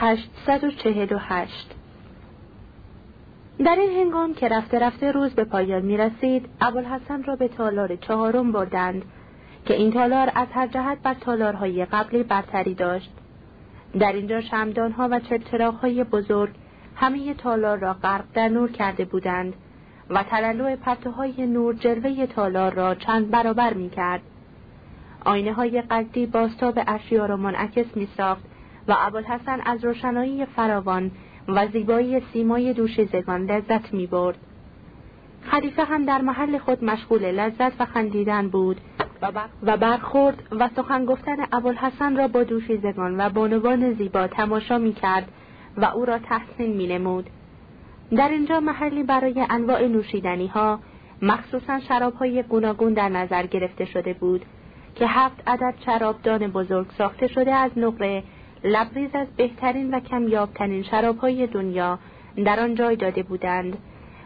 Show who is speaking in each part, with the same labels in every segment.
Speaker 1: 848 در این هنگام که رفته رفته روز به پایان می رسید ابوالحسن را به تالار چهارم بردند که این تالار از هر جهت بر تالارهای قبلی برتری داشت در اینجا شمدانها و های بزرگ همه تالار را غرق در نور کرده بودند و تلالو پرتوهای نور جلوه تالار را چند برابر می کرد. آینه های قدی باستاب اشیا را منعکس می ساخت و ابوالحسن از روشنایی فراوان و زیبایی سیمای دوشیزگان لذت می برد. خلیفه هم در محل خود مشغول لذت و خندیدن بود و برخورد و سخن گفتن ابوالحسن را با دوشیزگان و بانوان زیبا تماشا می کرد و او را تحسین می نمود. در اینجا محلی برای انواع نوشیدنی ها مخصوصا شراب های گوناگون در نظر گرفته شده بود که هفت عدد شرابدان بزرگ ساخته شده از نقره لبریز از بهترین و کمیابترین شرابهای دنیا در آن جای داده بودند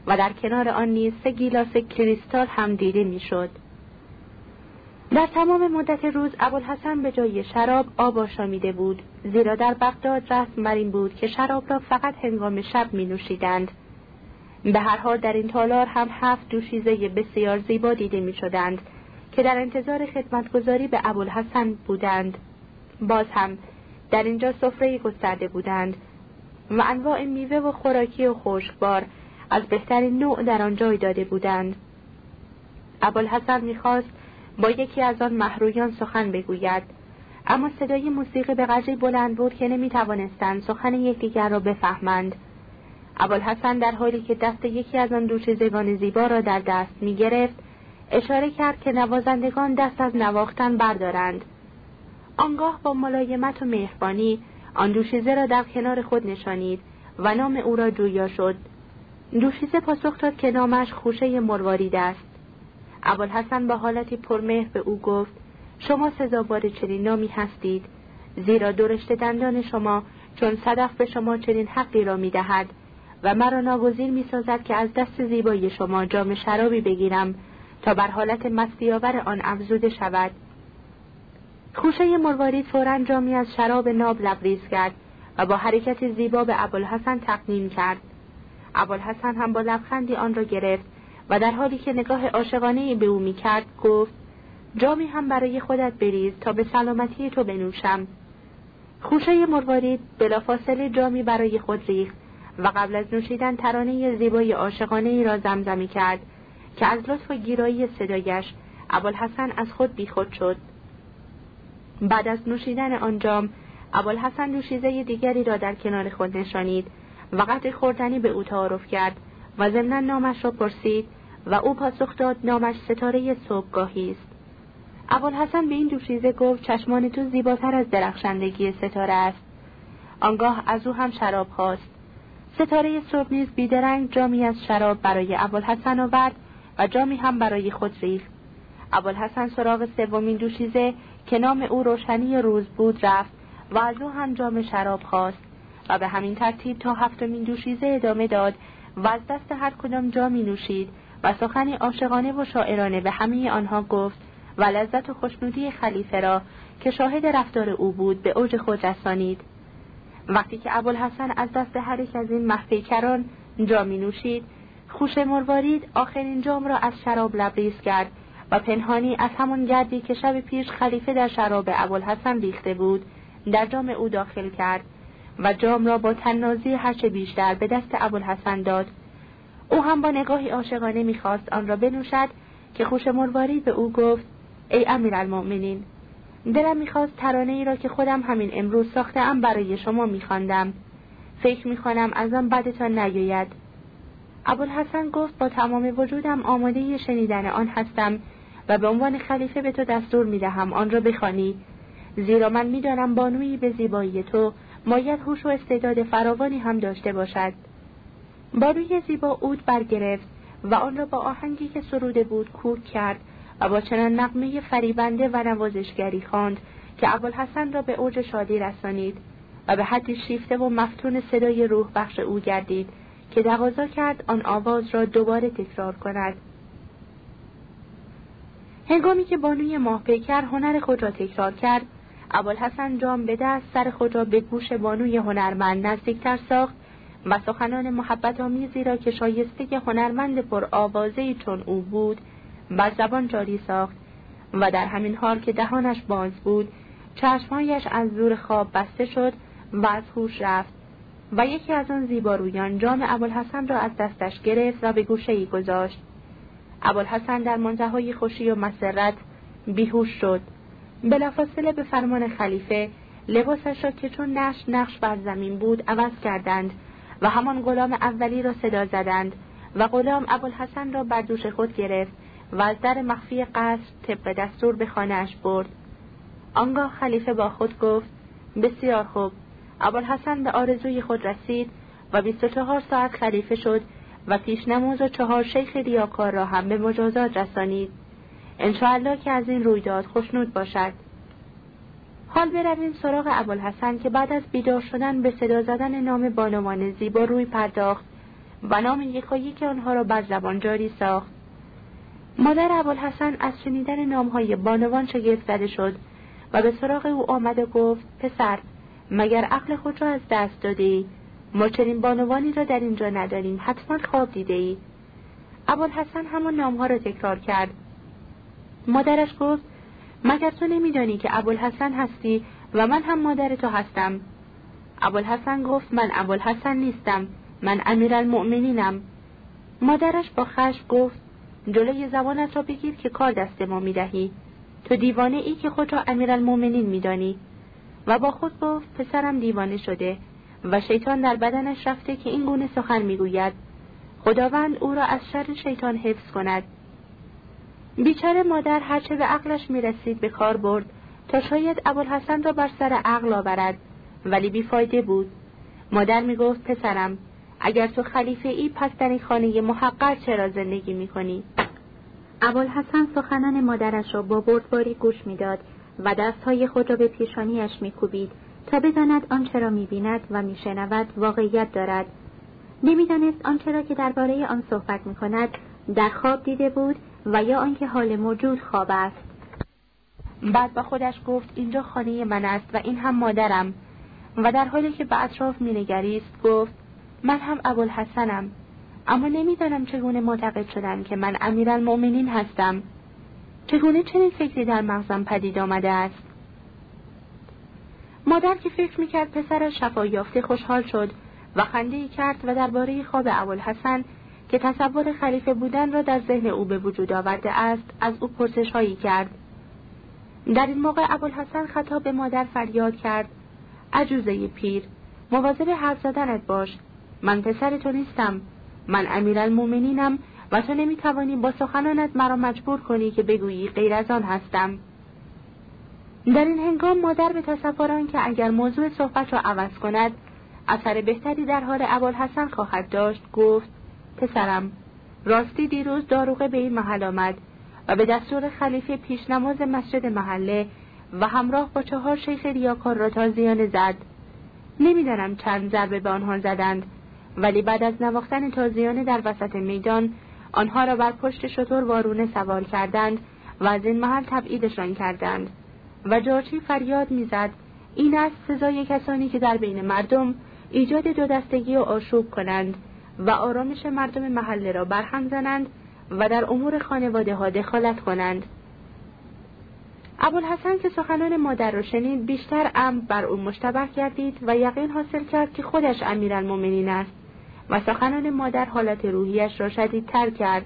Speaker 1: و در کنار آن نیز سه گیلاس کریستال هم دیده می‌شد. در تمام مدت روز ابوالحسن به جای شراب آب آشامیده بود زیرا در بغداد رسم بر این بود که شراب را فقط هنگام شب می نوشیدند. به هر حال در این تالار هم هفت دوشیزه بسیار زیبا دیده می شدند که در انتظار خدمتگذاری به ابوالحسن بودند. باز هم در اینجا سفره گسترده بودند و انواع میوه و خوراکی و خشکبار از بهترین نوع در آن جای داده بودند. ابوالحسن می‌خواست با یکی از آن محرویان سخن بگوید اما صدای موسیقی به قدری بلند بود که نمی‌توانستند سخن یکدیگر را بفهمند. ابوالحسن در حالی که دست یکی از آن دوشیزگان زیبا را در دست می‌گرفت اشاره کرد که نوازندگان دست از نواختن بردارند. آنگاه با ملایمت و مهربانی آن دوشیزه را در کنار خود نشانید و نام او را جویا شد. دوشیزه پاسخ داد که نامش خوشه مروارید است ابوالحسن با حالتی پرمهر به او گفت شما سزاوار چنین نامی هستید زیرا درشت دندان شما چون صدف به شما چنین حقی را می‌دهد و مرا ناگزیر می‌سازد که از دست زیبایی شما جام شرابی بگیرم تا بر حالت مستیاور آن افزوده شود. خوشه مروارید فورا جامی از شراب ناب لبریز کرد و با حرکت زیبا به ابوالحسن تقدیم کرد. ابوالحسن هم با لبخندی آن را گرفت و در حالی که نگاه عاشقانه به او می‌کرد گفت جامی هم برای خودت بریز تا به سلامتی تو بنوشم. خوشه مروارید بلافاصله جامی برای خود ریخت و قبل از نوشیدن ترانه زیبای عاشقانه ای را زمزمی کرد که از لطف و گیرایی صدایش ابوالحسن از خود بیخود شد. بعد از نوشیدن آن جام ابوالحسن نوشیزه دیگری را در کنار خود نشانید و قدر خوردنی به او تعارف کرد و ضمنا نامش را پرسید و او پاسخ داد نامش ستاره صبحگاهی است. ابوالحسن به این دوشیزه گفت چشمان تو زیباتر از درخشندگی ستاره است. آنگاه از او هم شراب خواست. ستاره صبح نیز بیدرنگ جامی از شراب برای ابوالحسن آورد و جامی هم برای خود ریخت. ابوالحسن سراغ سومین دوشیزه که نام او روشنی روز بود رفت و از او هم جام شراب خواست و به همین ترتیب تا هفتمین دوشیزه ادامه داد و از دست هر کدام جامی نوشید و سخنی عاشقانه و شاعرانه به همه آنها گفت و لذت و خوشنودی خلیفه را که شاهد رفتار او بود به اوج خود رسانید. وقتی که ابوالحسن از دست هر یک از این محفیکران جامی نوشید خوش مروارید آخرین جام را از شراب لبریز کرد و پنهانی از همان گردی که شب پیش خلیفه در شراب ابوالحسن ریخته بود در جام او داخل کرد و جام را با تنازی هرچه بیشتر به دست ابوالحسن داد. او هم با نگاهی عاشقانه می‌خواست آن را بنوشد که خوش مرواری به او گفت ای امیر المؤمنین دلم می‌خواست ترانه ای را که خودم همین امروز ساختم برای شما میخواندم. فکر می‌کنم از آن بدتان نیاید. ابوالحسن گفت با تمام وجودم آماده شنیدن آن هستم و به عنوان خلیفه به تو دستور می دهم آن را بخوانی. زیرا من می‌دانم بانویی به زیبایی تو ماید هوش و استعداد فراوانی هم داشته باشد. بانوی زیبا اود برگرفت و آن را با آهنگی که سروده بود کوک کرد و با چنان نقمه فریبنده و نوازشگری خواند که ابوالحسن را به اوج شادی رسانید و به حدی شیفته و مفتون صدای روح بخش او گردید که تقاضا کرد آن آواز را دوباره تکرار کند. هنگامی که بانوی ماه پیکر هنر خود را تکرار کرد ابوالحسن جام به دست سر خود را به گوش بانوی هنرمند نزدیکتر ساخت و سخنان محبت آمیزی را که شایسته هنرمند پر آوازه چون او بود بر زبان جاری ساخت و در همین حال که دهانش باز بود چشمهایش از زور خواب بسته شد و از هوش رفت و یکی از آن زیبارویان جام ابوالحسن را از دستش گرفت و به گوشه ای گذاشت. ابوالحسن در منتهای خوشی و مسرت بیهوش شد. بلافاصله به فرمان خلیفه لباسش را که چون نقش نقش بر زمین بود عوض کردند و همان غلام اولی را صدا زدند و غلام ابوالحسن را بر دوش خود گرفت و از در مخفی قصر طبق دستور به خانهاش برد. آنگاه خلیفه با خود گفت بسیار خوب. ابوالحسن به آرزوی خود رسید و بیست و چهار ساعت خلیفه شد و پیشنماز و چهار شیخ ریاکار را هم به مجازات رسانید. انشاءالله که از این رویداد خوشنود باشد. حال برویم سراغ ابوالحسن که بعد از بیدار شدن به صدا زدن نام بانوان زیبا روی پرداخت و نام یکایی آنها را بر زبان جاری ساخت. مادر ابوالحسن از شنیدن نامهای بانوان شگفت زده شد و به سراغ او آمد و گفت پسر مگر عقل خود را از دست داده ما چنین بانوانی را در اینجا نداریم. حتما خواب دیده ای ابوالحسن همان نامها را تکرار کرد. مادرش گفت مگر تو نمیدانی که ابوالحسن هستی و من هم مادر تو هستم؟ ابوالحسن گفت من ابوالحسن نیستم. من امیرالمؤمنینم. مادرش با خشم گفت جلوی زبانت را بگیر که کار دست ما می‌دهی. تو دیوانه ای که خود را امیرالمؤمنین میدانی. و با خود گفت پسرم دیوانه شده. و شیطان در بدنش رفته که این گونه سخن می‌گوید. خداوند او را از شر شیطان حفظ کند. بیچاره مادر هرچه به عقلش می‌رسید به کار برد تا شاید ابوالحسن را بر سر عقل آورد ولی بیفایده بود. مادر می‌گفت پسرم اگر تو خلیفه ای پس در این خانه محقر چرا زندگی می‌کنی؟ ابوالحسن سخنان مادرش را با بردباری گوش می‌داد و دستهای خود را به پیشانیش میکوبید. تا بداند آنچه را می‌بیند و میشنود واقعیت دارد. نمی‌دانست آنچه را که درباره آن صحبت می‌کند در خواب دیده بود و یا آنکه حال موجود خواب است. بعد با خودش گفت اینجا خانه من است و این هم مادرم. و در حالی که به اطراف مینگریست گفت من هم ابوالحسنم. اما نمی‌دانم چگونه معتقد شدم که من امیرالمؤمنین هستم. چگونه چنین فکری در مغزم پدید آمده است؟ مادر که فکر می‌کرد پسرش شفا یافته خوشحال شد و خنده کرد و درباره خواب ابوالحسن که تصور خلیفه بودن را در ذهن او به وجود آورده است از او پرسش هایی کرد. در این موقع ابوالحسن خطاب به مادر فریاد کرد. عجوزه پیر مواظب حرف زدنت باش. من پسر تو نیستم. من امیرالمؤمنینم و تو نمی‌توانی با سخنانت مرا مجبور کنی که بگویی غیر از آن هستم. در این هنگام مادر به تصور که اگر موضوع صحبت را عوض کند اثر بهتری در حال ابوالحسن خواهد داشت گفت پسرم راستی دیروز داروغه به این محل آمد و به دستور خلیفه پیش نماز مسجد محله و همراه با چهار شیخ ریاکار را تازیانه زد. نمی‌دانم چند ضربه به آنها زدند ولی بعد از نواختن تازیانه در وسط میدان آنها را بر پشت شطور وارونه سوار کردند و از این محل تبعیدشان کردند. و جارچی فریاد می‌زد. این است سزای کسانی که در بین مردم ایجاد دو دستگی و آشوب کنند و آرامش مردم محله را برهم زنند و در امور خانواده ها دخالت کنند. ابوالحسن که سخنان مادر را شنید بیشتر ام بر او مشتبه گردید و یقین حاصل کرد که خودش امیرالمؤمنین است و سخنان مادر حالت روحیش را شدیدتر کرد.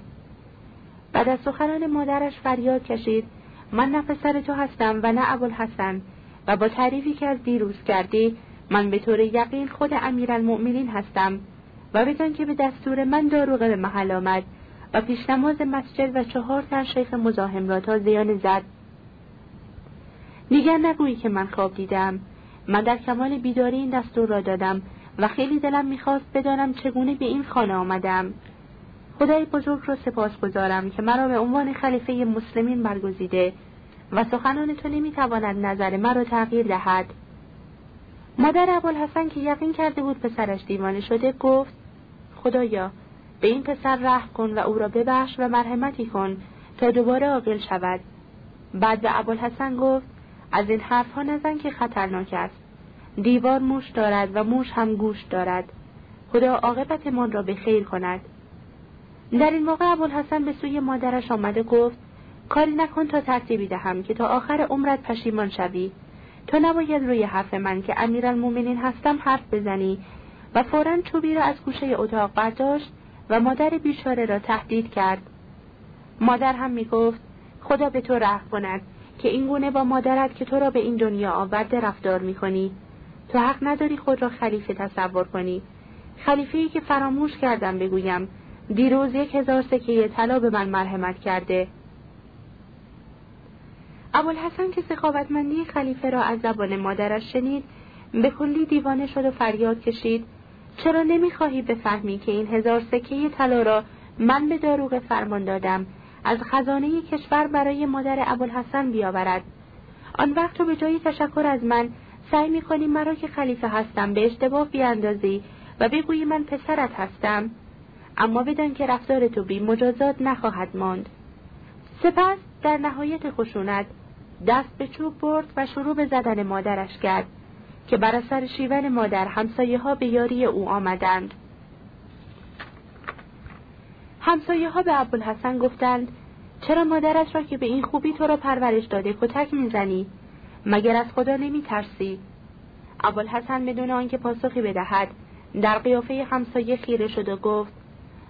Speaker 1: بعد از سخنان مادرش فریاد کشید. من نه پسر تو هستم و نه ابوالحسن و با تعریفی که از دیروز کردی من به طور یقین خود امیرالمؤمنین هستم. و بدان که به دستور من داروغه به محل آمد و پیش نماز مسجد و چهار تن شیخ مزاحم را تا زیان زد. دیگر نگویی که من خواب دیدم. من در کمال بیداری این دستور را دادم و خیلی دلم می‌خواست بدانم چگونه به این خانه آمدم. خدای بزرگ را سپاس گذارم که مرا به عنوان خلیفه مسلمین برگزیده و سخنان تو نمی‌تواند نظر مرا تغییر دهد. مادر ابوالحسن که یقین کرده بود پسرش دیوانه شده گفت خدایا به این پسر رحم کن و او را ببخش و مرحمتی کن تا دوباره عاقل شود. بعد به ابوالحسن گفت از این حرفها نزن که خطرناک است. دیوار موش دارد و موش هم گوش دارد. خدا عاقبت من را به خیر کند. در این موقع ابوالحسن به سوی مادرش آمده گفت کاری نکن تا ترتیبی دهم که تا آخر عمرت پشیمان شوی. تو نباید روی حرف من که امیرالمؤمنین هستم حرف بزنی و فورا چوبی را از گوشه اتاق برداشت و مادر بیچاره را تهدید کرد. مادر هم می گفت خدا به تو رحم کند که این گونه با مادرت که تو را به این دنیا آورده رفتار می کنی. تو حق نداری خود را خلیفه تصور کنی. خلیفه ای که فراموش کردم بگویم. دیروز یک هزار سکه طلا به من مرحمت کرده. ابوالحسن که سخاوتمندی خلیفه را از زبان مادرش شنید به کلی دیوانه شد و فریاد کشید. چرا نمی‌خواهی بفهمی که این هزار سکه طلا را من به داروغ فرمان دادم از خزانه کشور برای مادر ابوالحسن بیاورد؟ آن وقت تو به جای تشکر از من سعی می‌کنی مرا که خلیفه هستم به اشتباه بیاندازی و بگویی من پسرت هستم. اما بدان که رفتار تو بی مجازات نخواهد ماند. سپس در نهایت خشونت دست به چوب برد و شروع به زدن مادرش کرد که بر اثر شیون مادر همسایه ها به یاری او آمدند. همسایه ها به ابوالحسن گفتند چرا مادرت را که به این خوبی تو را پرورش داده کتک می‌زنی؟ مگر از خدا نمی ترسی ابوالحسن بدون آنکه پاسخی بدهد در قیافه همسایه خیره شد و گفت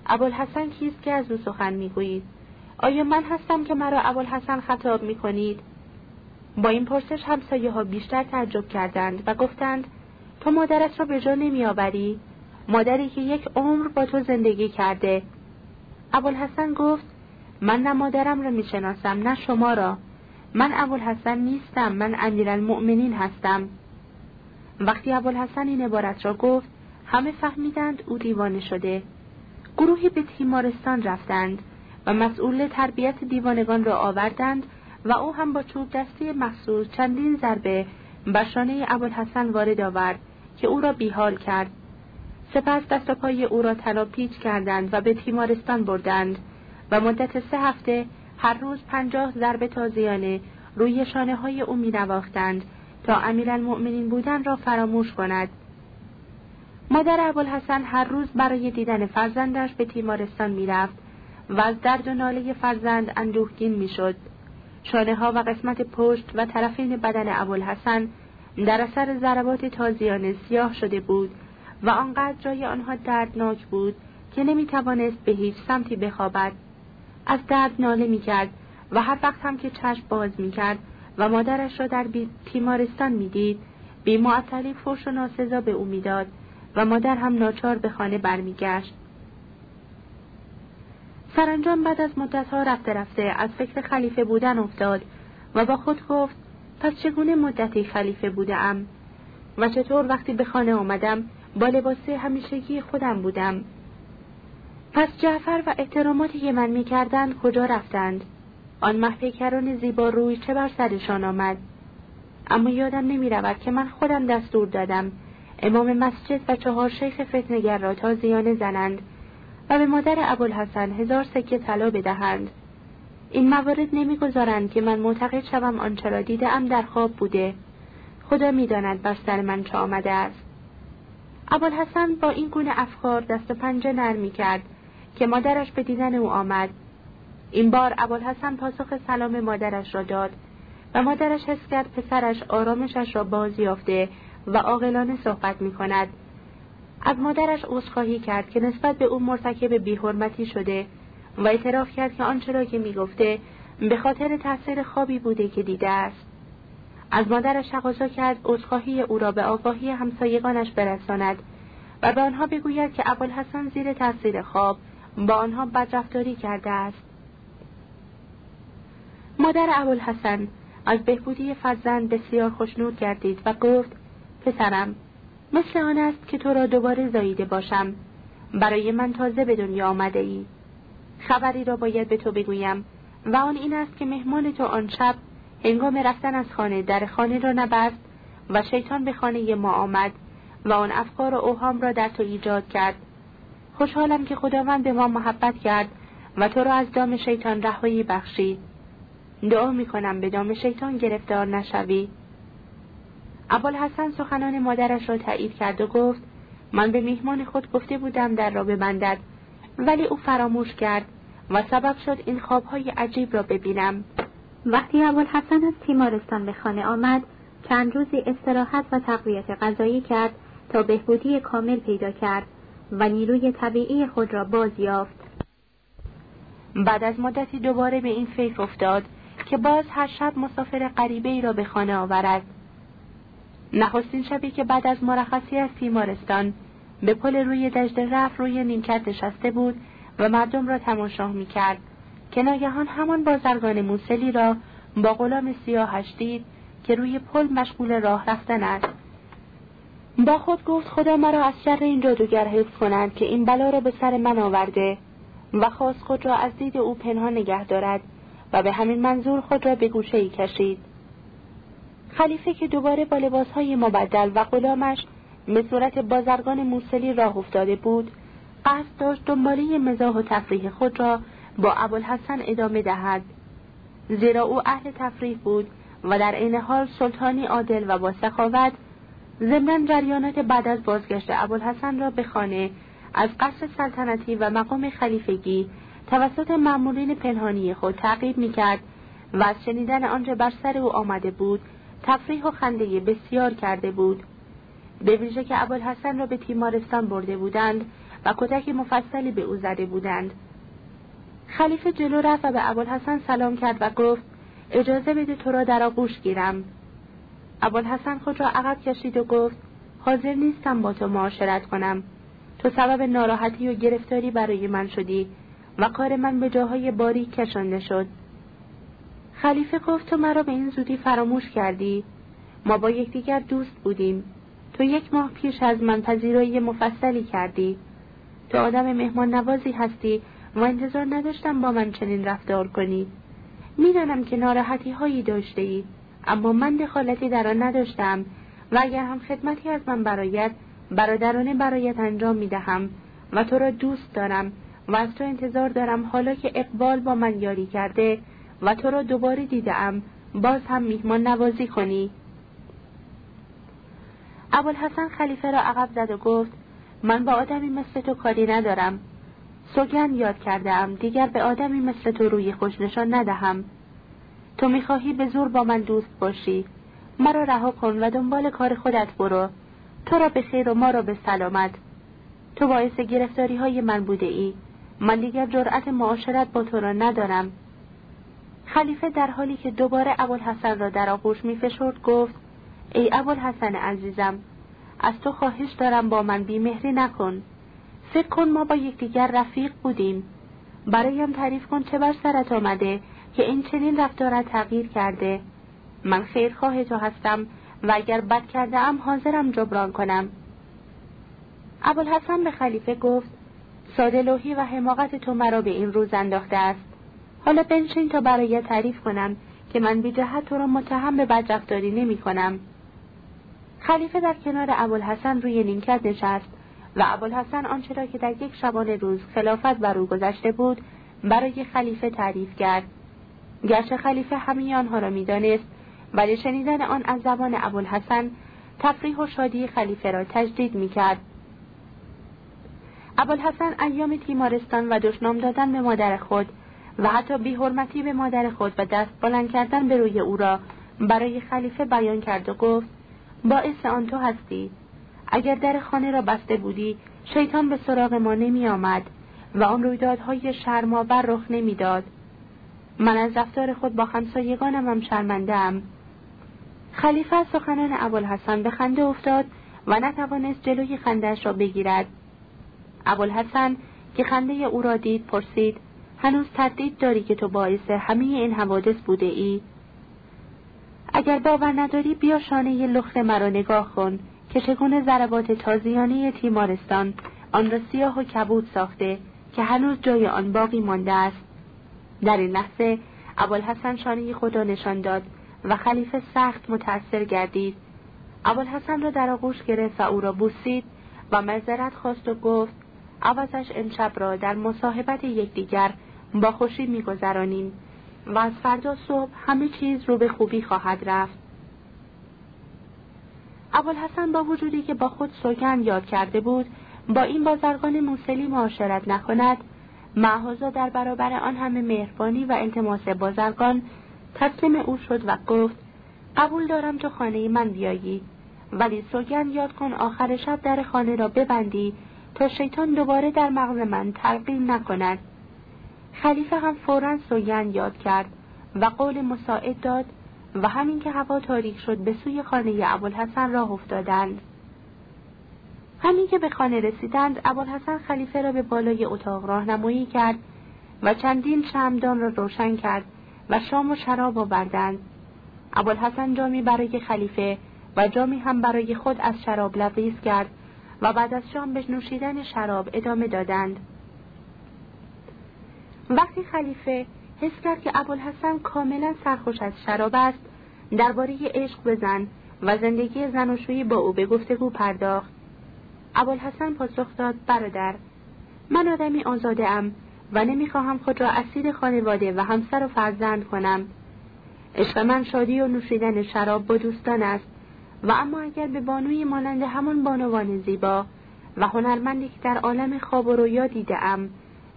Speaker 1: ابوالحسن کیست که از او سخن می‌گویید آیا من هستم که مرا ابوالحسن خطاب می‌کنید؟ با این پرسش همسایه ها بیشتر تعجب کردند و گفتند تو مادرت را به جا نمیآوری. مادری که یک عمر با تو زندگی کرده. ابوالحسن گفت من نه مادرم را می‌شناسم نه شما را. من ابوالحسن نیستم من امیرالمؤمنین هستم. وقتی ابوالحسن این عبارت را گفت همه فهمیدند او دیوانه شده. گروهی به تیمارستان رفتند و مسئول تربیت دیوانگان را آوردند و او هم با چوب دستی مخصوص چندین ضربه بر شانه ابوالحسن وارد آورد که او را بیحال کرد. سپس دست و پای او را طلا پیچ کردند و به تیمارستان بردند و مدت سه هفته هر روز پنجاه ضربه تازیانه روی شانه های او می نواختند تا امیرالمؤمنین بودن را فراموش کند. مادر ابوالحسن هر روز برای دیدن فرزندش به تیمارستان می‌رفت و از درد و ناله فرزند اندوهگین می‌شد. شانه ها و قسمت پشت و طرفین بدن ابوالحسن در اثر ضربات تازیانه سیاه شده بود و آنقدر جای آنها دردناک بود که نمی توانست به هیچ سمتی بخوابد. از درد ناله می کرد و هر وقت هم که چشم باز می کرد و مادرش را در تیمارستان می دید بی معطلی فرش و ناسزا به او می‌داد. و مادر هم ناچار به خانه برمیگشت. سرانجام بعد از مدتها رفته رفته از فکر خلیفه بودن افتاد و با خود گفت پس چگونه مدتی خلیفه بودم؟ و چطور وقتی به خانه آمدم با لباسه همیشگی خودم بودم؟ پس جعفر و احتراماتی که من می‌کردند کجا رفتند؟ آن محپیکران زیبا روی چه بر سرشان آمد؟ اما یادم نمی رود که من خودم دستور دادم امام مسجد و چهار شیخ فتنگر را تازیانه زنند و به مادر ابوالحسن هزار سکه طلا بدهند. این موارد نمی‌گذارند که من معتقد شوم آنچه را دیدهام در خواب بوده. خدا می‌داند بر سر من چه آمده است. ابوالحسن با این گونه افکار دست و پنجه نرمی کرد که مادرش به دیدن او آمد. این بار ابوالحسن پاسخ سلام مادرش را داد و مادرش حس کرد پسرش آرامشش را باز یافته و عاقلانه صحبت می کند از مادرش عذرخواهی کرد که نسبت به او مرتکب بیحرمتی شده و اعتراف کرد که آنچه را که می‌گفته به خاطر تاثیر خوابی بوده که دیده است. از مادرش تقاضا کرد عذرخواهی او را به آگاهی همسایگانش برساند و به آنها بگوید که ابوالحسن زیر تاثیر خواب با آنها بدرفتاری کرده است. مادر ابوالحسن از بهبودی فرزند بسیار خوشنود گردید و گفت پسرم مثل آن است که تو را دوباره زاییده باشم. برای من تازه به دنیا آمده ای. خبری را باید به تو بگویم و آن این است که مهمان تو آن شب هنگام رفتن از خانه در خانه را نبست و شیطان به خانه ما آمد و آن افکار و اوهام را در تو ایجاد کرد. خوشحالم که خداوند به ما محبت کرد و تو را از دام شیطان رهایی بخشید. دعا می‌کنم به دام شیطان گرفتار نشوی. ابوالحسن سخنان مادرش را تایید کرد و گفت من به میهمان خود گفته بودم در را ببندد ولی او فراموش کرد و سبب شد این خوابهای عجیب را ببینم.
Speaker 2: وقتی ابوالحسن از تیمارستان به خانه آمد چند روزی استراحت و تقویت غذایی کرد تا بهبودی کامل پیدا کرد و نیروی طبیعی خود را باز یافت.
Speaker 1: بعد از مدتی دوباره به این فکر افتاد که باز هر شب مسافر غریبه ای را به خانه آورد. نخستین شبی که بعد از مرخصی از تیمارستان به پل روی دجده رفت روی نیمکت نشسته بود و مردم را تماشا می کرد که ناگهان همان بازرگان موسلی را با غلام سیاهش دید که روی پل مشغول راه رفتن است. با خود گفت خدا مرا از شر این جادوگر حفظ کنند که این بلا را به سر من آورده و خواست خود را از دید او پنهان نگه دارد و به همین منظور خود را به گوشه ای کشید. خلیفه که دوباره با لباسهای مبدل و غلامش به صورت بازرگان موسلی راه افتاده بود قصد داشت دنباله مزاح و تفریح خود را با ابوالحسن ادامه دهد. زیرا او اهل تفریح بود و در عین حال سلطانی عادل و با سخاوت ضمنا جریانات بعد از بازگشت ابوالحسن را به خانه از قصر سلطنتی و مقام خلیفگی توسط مأمورین پنهانی خود تعقیب می‌کرد و از شنیدن آنچه بر سر او آمده بود تفریح و خنده بسیار کرده بود. به ویژه که ابوالحسن را به تیمارستان برده بودند و کتک مفصلی به او زده بودند. خلیفه جلو رفت و به ابوالحسن سلام کرد و گفت اجازه بده تو را در آغوش گیرم. ابوالحسن خود را عقب کشید و گفت حاضر نیستم با تو معاشرت کنم. تو سبب ناراحتی و گرفتاری برای من شدی و کار من به جاهای باریک کشانده شد. خلیفه گفت تو مرا به این زودی فراموش کردی. ما با یکدیگر دوست بودیم. تو یک ماه پیش از من پذیرایی مفصلی کردی. تو آدم مهمان نوازی هستی و انتظار نداشتم با من چنین رفتار کنی. می‌دانم که ناراحتی هایی داشته ای اما من دخالتی در آن نداشتم و اگر هم خدمتی از من برایت برادرانه برایت انجام می دهم و تو را دوست دارم و از تو انتظار دارم حالا که اقبال با من یاری کرده و تو را دوباره دیدم باز هم میهمان نوازی کنی. ابوالحسن خلیفه را عقب زد و گفت من با آدمی مثل تو کاری ندارم. سوگن یاد کردم دیگر به آدمی مثل تو روی خوش نشان ندهم. تو می‌خواهی به زور با من دوست باشی. مرا رها کن و دنبال کار خودت برو. تو را به خیر و ما را به سلامت. تو باعث گرفتاری های من بوده ای. من دیگر جرأت معاشرت با تو را ندارم. خلیفه در حالی که دوباره ابوالحسن را در آغوش می فشرد گفت ای ابوالحسن عزیزم از تو خواهش دارم با من بیمهری نکن. فکر کن ما با یکدیگر رفیق بودیم. برایم تعریف کن چه بر سرت آمده که این چنین رفتارت تغییر کرده. من خیرخواه تو هستم و اگر بد کرده ام حاضرم جبران کنم. ابوالحسن به خلیفه گفت ساده لوحی و حماقت تو مرا به این روز انداخته است. حالا بنشین تا برای تعریف کنم که من بی جهت تو را متهم به بدرفتاری نمی کنم. خلیفه در کنار ابوالحسن روی نیمکت نشست و ابوالحسن آنچه را که در یک شبانه روز خلافت بر او گذشته بود برای خلیفه تعریف کرد. گرچه خلیفه همه آنها را می‌دانست ولی شنیدن آن از زبان ابوالحسن تفریح و شادی خلیفه را تجدید می‌کرد. ابوالحسن ایام تیمارستان و دشنام دادن به مادر خود و حتی بیحرمتی به مادر خود و دست بلند کردن به روی او را برای خلیفه بیان کرد و گفت باعث آن تو هستی. اگر در خانه را بسته بودی شیطان به سراغ ما نمی آمد و آن رویدادهای شرماور رخ نمی‌داد. من از رفتار خود با همسایگانم هم شرمنده خلیفه از سخنان ابوالحسن به خنده افتاد و نتوانست جلوی خندهاش را بگیرد. ابوالحسن که خنده او را دید پرسید هنوز تردید داری که تو باعث همه این حوادث بوده ای؟ اگر باور نداری بیا شانه لخت مرا نگاه کن که چگونه ضربات تازیانه تیمارستان آن را سیاه و کبود ساخته که هنوز جای آن باقی مانده است در این لحظه ابوالحسن شانه خود را نشان داد و خلیفه سخت متأثر گردید ابوالحسن را در آغوش گرفت و او را بوسید و معذرت خواست و گفت عوضش امشب را در مصاحبت یکدیگر با خوشی میگذرانیم و از فردا صبح همه چیز رو به خوبی خواهد رفت. ابوالحسن با وجودی که با خود سوگند یاد کرده بود با این بازرگان موسلی معاشرت نکند معهازا در برابر آن همه مهربانی و التماس بازرگان تسلیم او شد و گفت قبول دارم تو خانه من بیایی ولی سوگند یاد کن آخر شب در خانه را ببندی تا شیطان دوباره در مغز من تلقین نکند. خلیفه هم فورا سوگند یاد کرد و قول مساعد داد و همین که هوا تاریک شد به سوی خانه ابوالحسن راه افتادند. همین که به خانه رسیدند ابوالحسن خلیفه را به بالای اتاق راهنمایی کرد و چندین شمدان را روشن کرد و شام و شراب آوردند. ابوالحسن جامی برای خلیفه و جامی هم برای خود از شراب لبریز کرد و بعد از شام به نوشیدن شراب ادامه دادند. وقتی خلیفه حس کرد که ابوالحسن کاملا سرخوش از شراب است درباره عشق بزن و زندگی زناشویی با او به گفتگو پرداخت. ابوالحسن پاسخ داد برادر من آدمی آزاده ام و نمی‌خواهم خود را اسیر خانواده و همسر و فرزند کنم. عشق من شادی و نوشیدن شراب با دوستان است. و اما اگر به بانوی مانند همان بانوان زیبا و هنرمندی که در عالم خواب و رویا دیده ام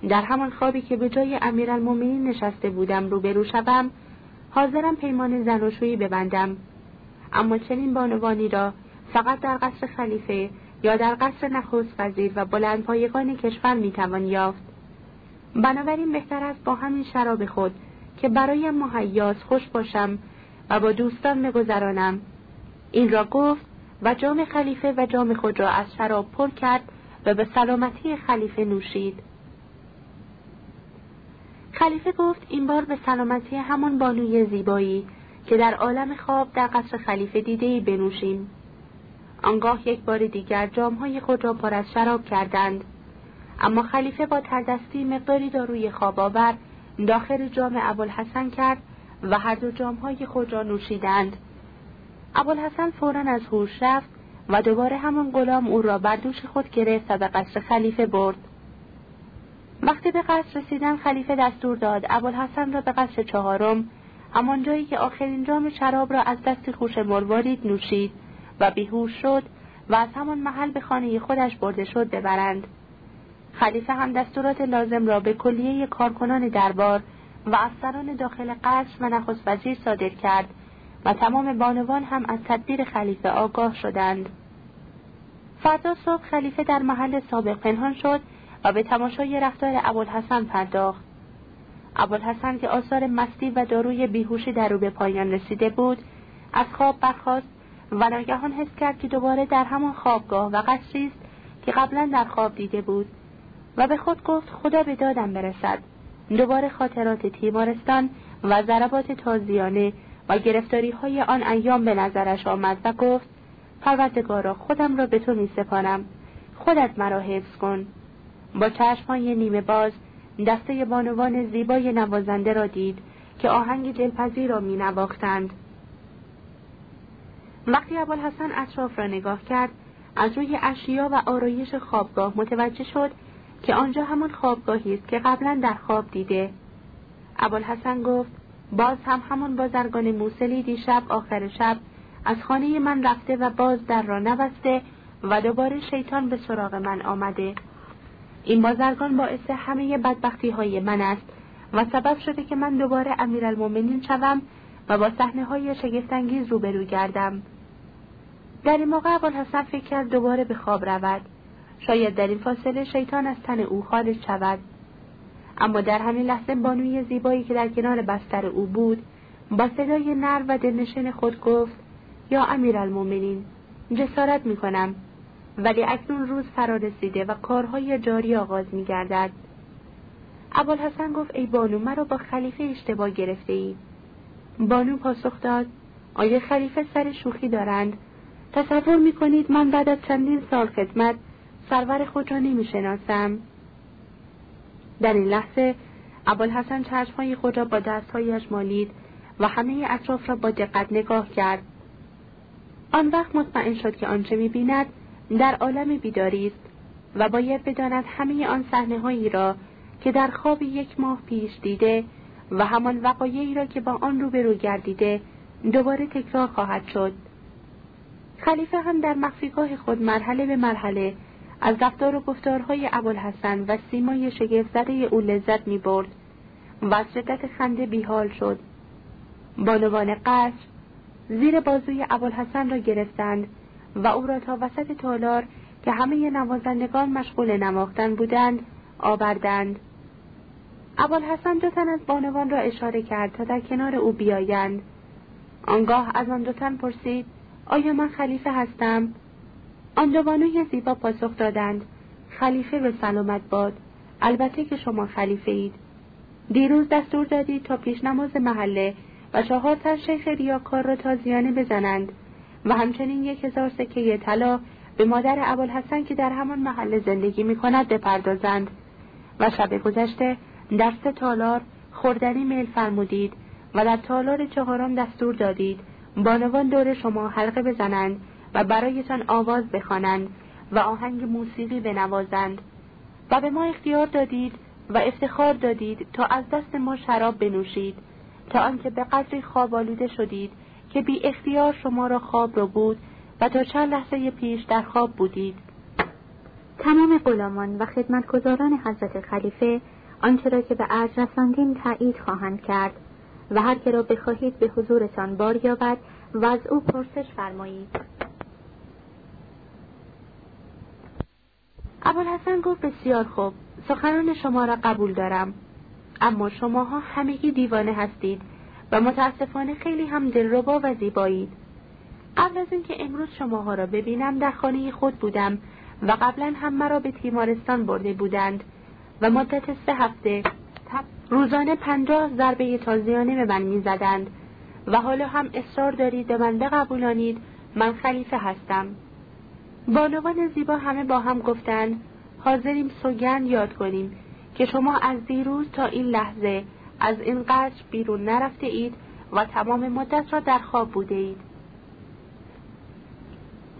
Speaker 1: در همان خوابی که به جای امیرالمؤمنین نشسته بودم روبرو شوم حاضرم پیمان زناشویی ببندم. اما چنین بانوانی را فقط در قصر خلیفه یا در قصر نخست وزیر و بلندپایگان کشور می‌توان یافت. بنابراین بهتر است با همین شراب خود که برایم مهیاز خوش باشم و با دوستان بگذرانم. این را گفت و جام خلیفه و جام خود را از شراب پر کرد و به سلامتی خلیفه نوشید. خلیفه گفت این بار به سلامتی همان بانوی زیبایی که در عالم خواب در قصر خلیفه دیده ای بنوشیم. آنگاه یک بار دیگر جامهای خود را پر از شراب کردند. اما خلیفه با تردستی مقداری داروی خواب آور داخل جام ابوالحسن کرد و هر دو جامهای خود را نوشیدند. ابوالحسن فورا از هوش رفت و دوباره همان غلام او را بر دوش خود گرفت و به قصر خلیفه برد. وقتی به قصر رسیدن خلیفه دستور داد ابوالحسن را به قصر چهارم همان جایی که آخرین جام شراب را از دست خوش مروارید نوشید و بیهوش شد و از همان محل به خانه خودش برده شد ببرند. خلیفه هم دستورات لازم را به کلیه کارکنان دربار و افسران داخل قصر و نخست وزیر صادر کرد و تمام بانوان هم از تدبیر خلیفه آگاه شدند. فردا صبح خلیفه در محل سابق پنهان شد و به تماشای رفتار ابوالحسن پرداخت. ابوالحسن که آثار مستی و داروی بیهوشی در او به پایان رسیده بود از خواب برخاست و ناگهان حس کرد که دوباره در همان خوابگاه و قصری است که قبلا در خواب دیده بود و به خود گفت خدا به دادم برسد. دوباره خاطرات تیمارستان و ضربات تازیانه و گرفتاری های آن ایام به نظرش آمد و گفت پروردگارا خودم را به تو می سپانم خودت مرا حفظ کن. با های نیمه باز دسته بانوان زیبای نوازنده را دید که آهنگ دلپذیر را می نواختند. وقتی ابوالحسن اطراف را نگاه کرد از روی اشیا و آرایش خوابگاه متوجه شد که آنجا همان خوابگاهی است که قبلا در خواب دیده. ابوالحسن گفت باز هم همان بازرگان موسلی دیشب آخر شب از خانه من رفته و باز در را نبسته و دوباره شیطان به سراغ من آمده. این بازرگان باعث همه بدبختی های من است و سبب شده که من دوباره امیرالمؤمنین شوم و با صحنه های شگفتانگیز روبرو گردم. در این موقع ابوالحسن فکر کرد دوباره به خواب رود. شاید در این فاصله شیطان از تن او خارج شود. اما در همین لحظه بانوی زیبایی که در کنار بستر او بود با صدای نر و دلنشین خود گفت یا امیرالمؤمنین جسارت می‌کنم ولی اکنون روز فرا رسیده و کارهای جاری آغاز می گردد. ابوالحسن گفت ای بانو مرا با خلیفه اشتباه گرفته ای. بانو پاسخ داد آیا خلیفه سر شوخی دارند؟ تصور می کنید من بعد از چندین سال خدمت سرور خود را نمی شناسم. در این لحظه ابوالحسن چشمهای خود را با دستهایش مالید و همه اطراف را با دقت نگاه کرد. آن وقت مطمئن شد که آنچه می بیند در عالم بیداری است و باید بداند همه آن صحنه هایی را که در خواب یک ماه پیش دیده و همان وقایعی را که با آن روبرو گردیده دوباره تکرار خواهد شد خلیفه هم در مخفیگاه خود مرحله به مرحله از رفتار و گفتارهای ابوالحسن و سیمای شگفتزده او لذت می برد و از شدت خنده بیحال شد. بانوان قصر زیر بازوی ابوالحسن را گرفتند و او را تا وسط تالار که همه نوازندگان مشغول نواختن بودند آوردند. ابوالحسن دو تن از بانوان را اشاره کرد تا در کنار او بیایند. آنگاه از آن دو تن پرسید آیا من خلیفه هستم؟ آن زیبا پاسخ دادند. خلیفه به سلامت باد. البته که شما خلیفه اید. دیروز دستور دادید تا پیش نماز محله و چهار تن شیخ ریاکار را تازیانه بزنند و همچنین یک هزار سکه طلا به مادر ابوالحسن که در همان محله زندگی می کند بپردازند. و شب گذشته در تالار خوردنی میل فرمودید و در تالار چهارم دستور دادید. بانوان دور شما حلقه بزنند. و برایتان آواز بخوانند و آهنگ موسیقی بنوازند و به ما اختیار دادید و افتخار دادید تا از دست ما شراب بنوشید تا آنکه به قدری خواب آلوده شدید که بی اختیار شما را خواب رو بود و تا چند لحظه پیش در خواب بودید.
Speaker 2: تمام غلامان و خدمتگزاران حضرت خلیفه آنچه را که به عرض رساندین تایید خواهند کرد و هر که را بخواهید به حضورتان بار یابد و از او پرسش فرمایید.
Speaker 1: ابوالحسن گفت بسیار خوب سخنان شما را قبول دارم. اما شماها همگی دیوانه هستید و متاسفانه خیلی هم دلربا و زیبایید. قبل از اینکه امروز شماها را ببینم در خانه خود بودم و قبلا هم مرا به تیمارستان برده بودند و مدت سه هفته روزانه پنجاه ضربه تازیانه به من می‌زدند و حالا هم اصرار دارید به من بقبولانید من خلیفه هستم. بانوان زیبا همه با هم گفتند حاضریم سوگند یاد کنیم که شما از دیروز تا این لحظه از این قصر بیرون نرفته اید و تمام مدت را در خواب بوده اید.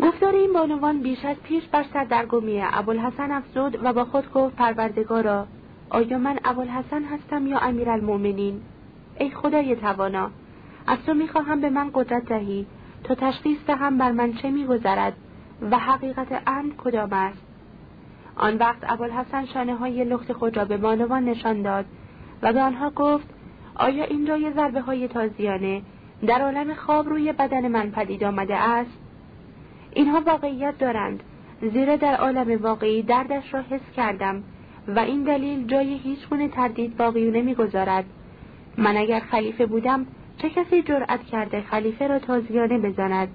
Speaker 1: گفتار این بانوان بیش از پیش بر سردرگمی ابوالحسن افزود و با خود گفت پروردگارا آیا من ابوالحسن هستم یا امیرالمؤمنین؟ ای خدای توانا از تو می‌خواهم به من قدرت دهی تا تشخیص دهم بر من چه میگذرد؟ و حقیقت امر کدام است؟ آن وقت ابوالحسن شانه های لخت خود را به بانوان نشان داد و به آنها گفت آیا این جای ضربه های تازیانه در عالم خواب روی بدن من پدید آمده است؟ اینها واقعیت دارند زیرا در عالم واقعی دردش را حس کردم و این دلیل جای هیچ گونه تردید باقی نمی‌گذارد. من اگر خلیفه بودم چه کسی جرأت کرده خلیفه را تازیانه بزند؟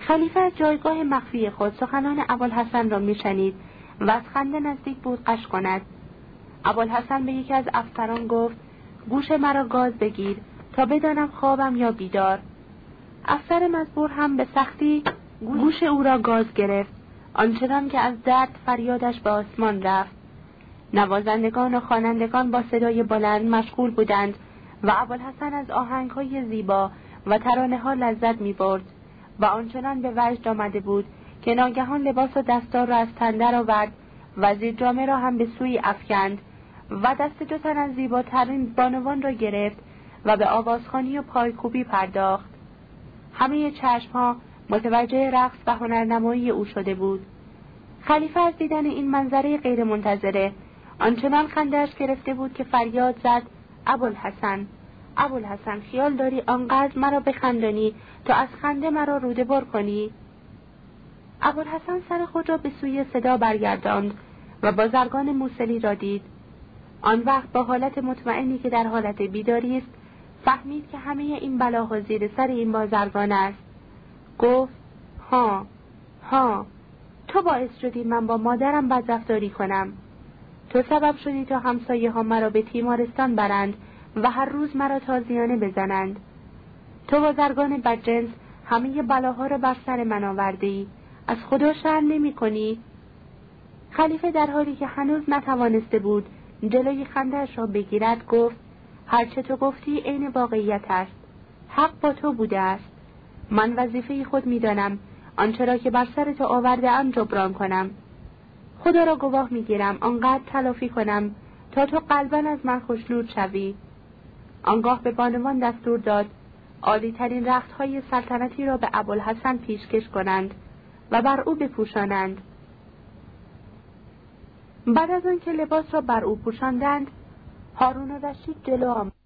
Speaker 1: خلیفه از جایگاه مخفی خود سخنان ابوالحسن را میشنید و از خنده نزدیک بود قش کند. ابوالحسن به یکی از افسران گفت گوش مرا گاز بگیر تا بدانم خوابم یا بیدار. افسر مزبور هم به سختی گوش او را گاز گرفت آنچنان که از درد فریادش به آسمان رفت. نوازندگان و خوانندگان با صدای بلند مشغول بودند و ابوالحسن از آهنگهای زیبا و ترانه ها لذت می برد و آنچنان به وجد آمده بود که ناگهان لباس و دستار را از تندر آورد و زیر را هم به سوی افکند و دست دو تن از زیباترین بانوان را گرفت و به آوازخانی و پایکوبی پرداخت. همه چشمها متوجه رقص و هنرنمایی او شده بود. خلیفه از دیدن این منظره غیرمنتظره آنچنان خندهاش گرفته بود که فریاد زد ابوالحسن. ابوالحسن خیال داری آنقدر مرا بخندانی؟ تا از خنده مرا روده بار کنی؟ ابوالحسن سر خود را به سوی صدا برگرداند و بازرگان موسلی را دید. آن وقت با حالت مطمئنی که در حالت بیداری است فهمید که همه این بلاها زیر سر این بازرگان است. گفت ها ها تو باعث شدی من با مادرم بدرفتاری کنم. تو سبب شدی تا همسایه ها مرا به تیمارستان برند و هر روز مرا تازیانه بزنند. تو بازرگان بدجنس همه بلاها را بر سر من آورده از خدا شرم نمی کنی؟ خلیفه در حالی که هنوز نتوانسته بود جلوی خندهاش را بگیرد گفت هرچه تو گفتی عین واقعیت است. حق با تو بوده است. من وظیفه خود می‌دانم آنچه را که بر سر تو آورده ام جبران کنم. خدا را گواه می‌گیرم آنقدر تلافی کنم تا تو قلبا از من خوشنود شوی. آنگاه به بانوان دستور داد عالیترین رختهای سلطنتی را به ابوالحسن پیشکش کنند و بر او بپوشانند. بعد از آنکه لباس را بر او پوشاندند هارون رشید جلو آمد.